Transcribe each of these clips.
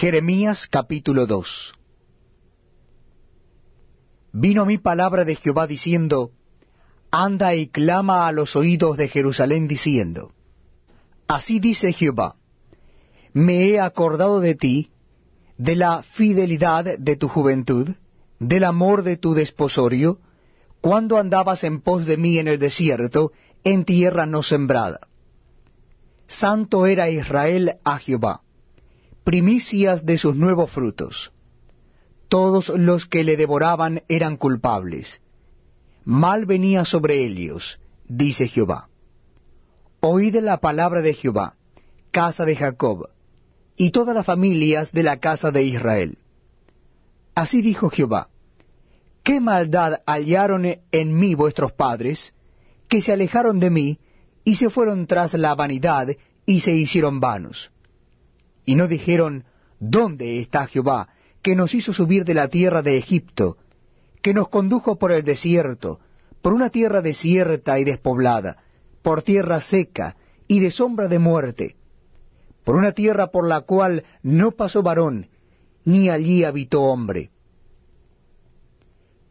Jeremías capítulo 2 Vino mí palabra de Jehová diciendo, Anda y clama a los oídos de Jerusalén diciendo, Así dice Jehová, Me he acordado de ti, de la fidelidad de tu juventud, del amor de tu desposorio, cuando andabas en pos de mí en el desierto, en tierra no sembrada. Santo era Israel a Jehová, primicias de sus nuevos frutos. Todos los que le devoraban eran culpables. Mal venía sobre ellos, dice Jehová. Oíd la palabra de Jehová, casa de Jacob, y todas las familias de la casa de Israel. Así dijo Jehová, ¿qué maldad hallaron en mí vuestros padres, que se alejaron de mí, y se fueron tras la vanidad, y se hicieron vanos? Y no dijeron, ¿dónde está Jehová, que nos hizo subir de la tierra de Egipto, que nos condujo por el desierto, por una tierra desierta y despoblada, por tierra seca y de sombra de muerte, por una tierra por la cual no pasó varón, ni allí habitó hombre.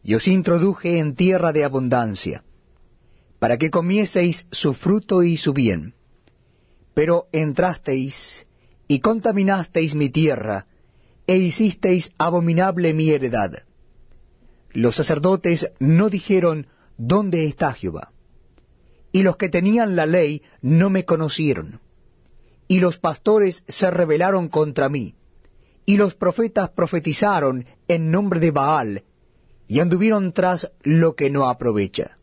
Y os introduje en tierra de abundancia, para que comieseis su fruto y su bien. Pero entrasteis y contaminasteis mi tierra, e hicisteis abominable mi heredad. Los sacerdotes no dijeron, ¿dónde está Jehová? Y los que tenían la ley no me conocieron. Y los pastores se rebelaron contra mí. Y los profetas profetizaron en nombre de Baal, y anduvieron tras lo que no aprovecha.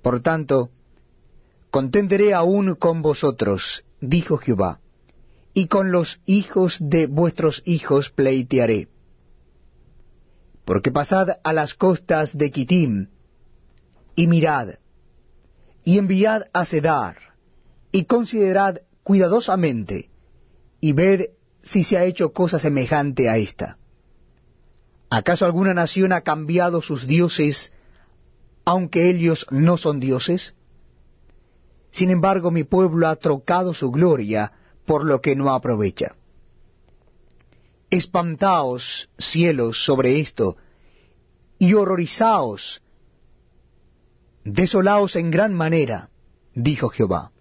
Por tanto, contenderé aún con vosotros, dijo Jehová y con los hijos de vuestros hijos pleitearé. Porque pasad a las costas de Kitim, y mirad, y enviad a Cedar, y considerad cuidadosamente, y ved si se ha hecho cosa semejante a esta. ¿Acaso alguna nación ha cambiado sus dioses, aunque ellos no son dioses? Sin embargo, mi pueblo ha trocado su gloria por lo que no aprovecha. Espantaos, cielos, sobre esto, y horrorizaos, desolaos en gran manera, dijo Jehová.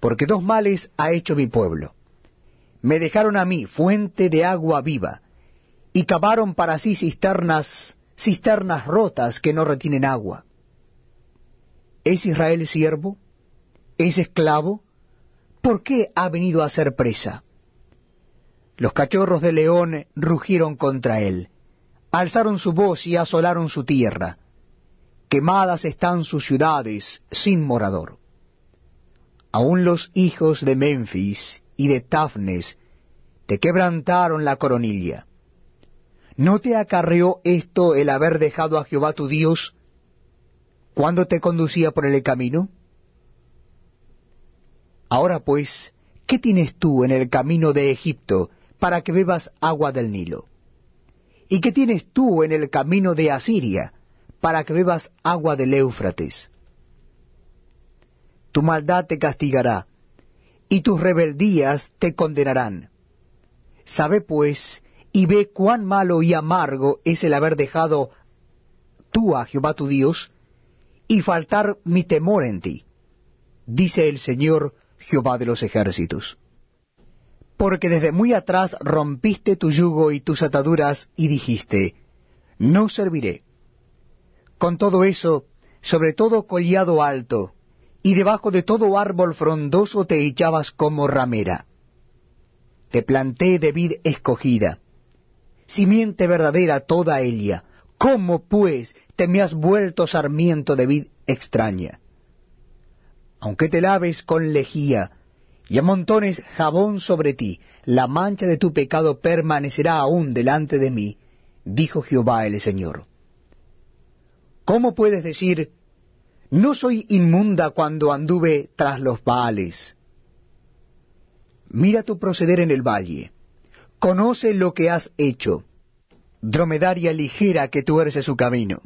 Porque dos males ha hecho mi pueblo. Me dejaron a mí fuente de agua viva, y cavaron para sí cisternas, cisternas rotas que no retienen agua. ¿Es Israel siervo? ¿Es esclavo? ¿Por qué ha venido a ser presa? Los cachorros de león rugieron contra él, alzaron su voz y asolaron su tierra. Quemadas están sus ciudades sin morador. Aún los hijos de Memphis y de Tafnes te quebrantaron la coronilla. ¿No te acarreó esto el haber dejado a Jehová tu Dios cuando te conducía por el camino? Ahora pues, ¿qué tienes tú en el camino de Egipto para que bebas agua del Nilo? ¿Y qué tienes tú en el camino de Asiria para que bebas agua del Éufrates? Tu maldad te castigará, y tus rebeldías te condenarán. Sabe pues, y ve cuán malo y amargo es el haber dejado tú a Jehová tu Dios, y faltar mi temor en ti, dice el Señor Jehová de los ejércitos. Porque desde muy atrás rompiste tu yugo y tus ataduras y dijiste, no serviré. Con todo eso, sobre todo collado alto, y debajo de todo árbol frondoso te echabas como ramera. Te planté de vid escogida, simiente verdadera toda ella. ¿Cómo, pues, te me has vuelto sarmiento de vid extraña? Aunque te laves con lejía, y amontones jabón sobre ti, la mancha de tu pecado permanecerá aún delante de mí, dijo Jehová el Señor. ¿Cómo puedes decir, no soy inmunda cuando anduve tras los Baales? Mira tu proceder en el valle, conoce lo que has hecho, dromedaria ligera que tuerce su camino.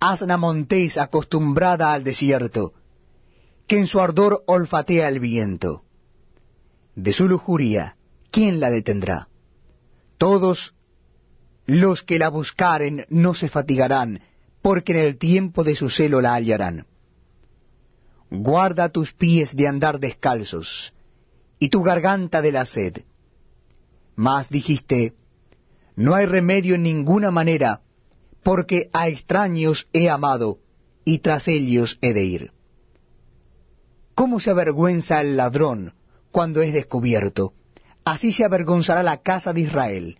Asna montés acostumbrada al desierto, que en su ardor olfatea el viento. De su lujuria, ¿quién la detendrá? Todos los que la buscaren no se fatigarán, porque en el tiempo de su celo la hallarán. Guarda tus pies de andar descalzos, y tu garganta de la sed. Mas dijiste, no hay remedio en ninguna manera, porque a extraños he amado, y tras ellos he de ir. ¿Cómo se avergüenza el ladrón cuando es descubierto? Así se avergonzará la casa de Israel,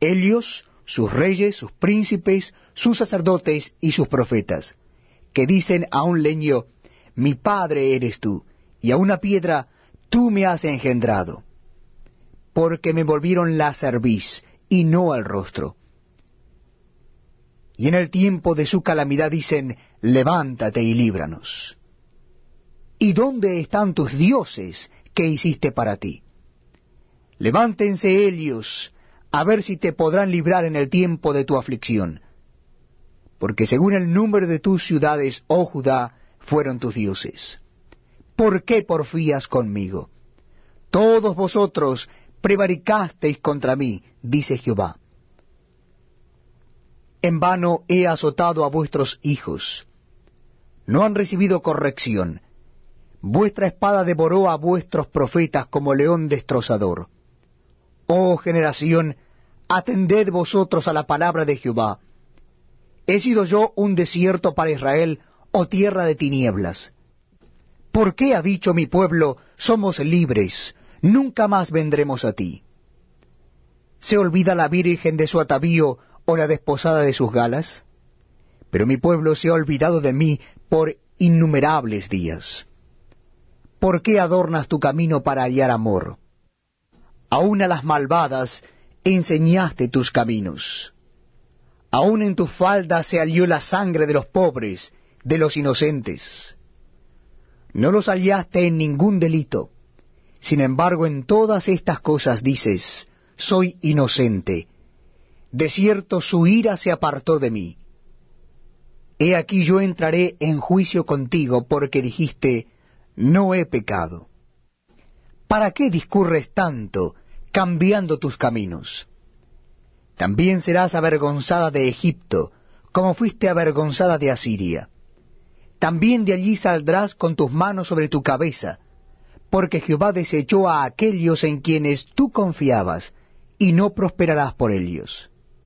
ellos, sus reyes, sus príncipes, sus sacerdotes y sus profetas, que dicen a un leño, mi padre eres tú, y a una piedra, tú me has engendrado. Porque me volvieron la cerviz, y no al rostro. Y en el tiempo de su calamidad dicen, levántate y líbranos. ¿Y dónde están tus dioses que hiciste para ti? Levántense ellos, a ver si te podrán librar en el tiempo de tu aflicción. Porque según el número de tus ciudades, oh Judá, fueron tus dioses. ¿Por qué porfías conmigo? Todos vosotros prevaricasteis contra mí, dice Jehová. En vano he azotado a vuestros hijos. No han recibido corrección. Vuestra espada devoró a vuestros profetas como león destrozador. Oh generación, atended vosotros a la palabra de Jehová. ¿He sido yo un desierto para Israel o tierra de tinieblas? ¿Por qué ha dicho mi pueblo, somos libres, nunca más vendremos a ti? ¿Se olvida la virgen de su atavío o la desposada de sus galas? Pero mi pueblo se ha olvidado de mí por innumerables días. ¿Por qué adornas tu camino para hallar amor? Aún a las malvadas enseñaste tus caminos. Aún en tu falda se halló la sangre de los pobres, de los inocentes. No los hallaste en ningún delito. Sin embargo, en todas estas cosas dices, soy inocente. De cierto su ira se apartó de mí. He aquí yo entraré en juicio contigo, porque dijiste, no he pecado. ¿Para qué discurres tanto, cambiando tus caminos? También serás avergonzada de Egipto, como fuiste avergonzada de Asiria. También de allí saldrás con tus manos sobre tu cabeza, porque Jehová desechó a aquellos en quienes tú confiabas, y no prosperarás por ellos.